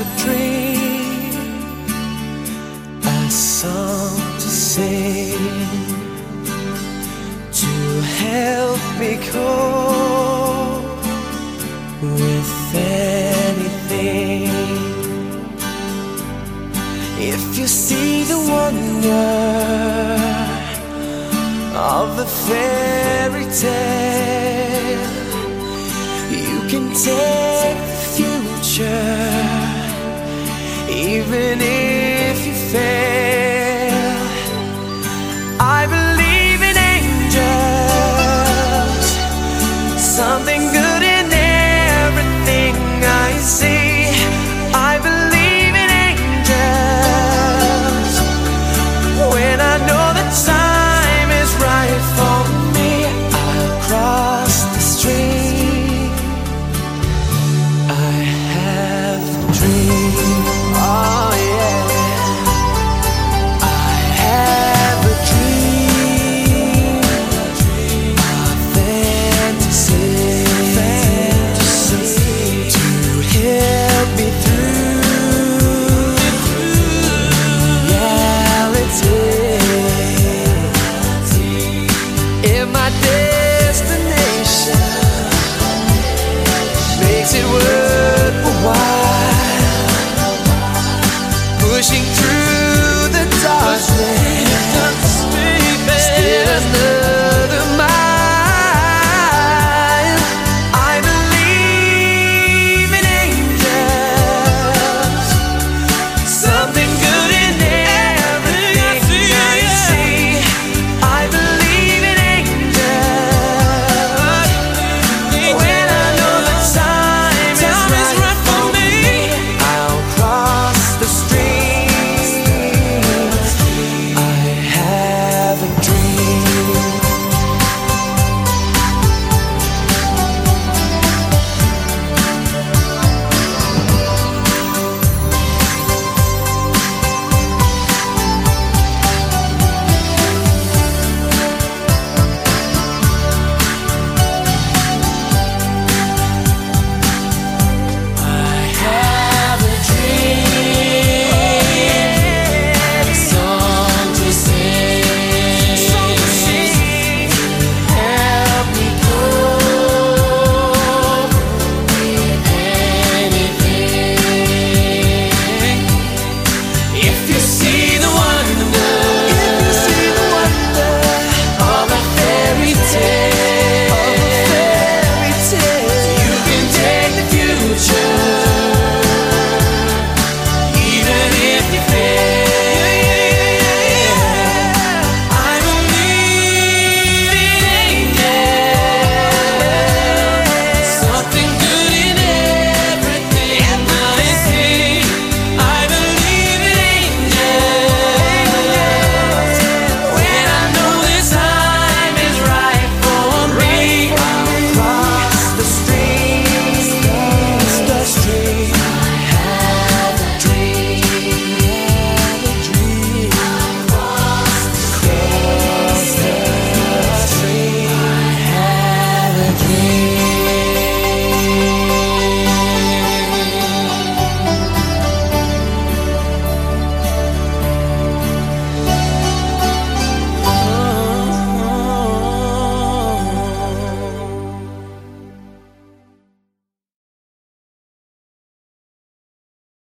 a dream, a song to sing, to help me cope with anything. If you see the wonder of the fairy tale, you can take even if you fail. I believe in angels, something good in everything I see.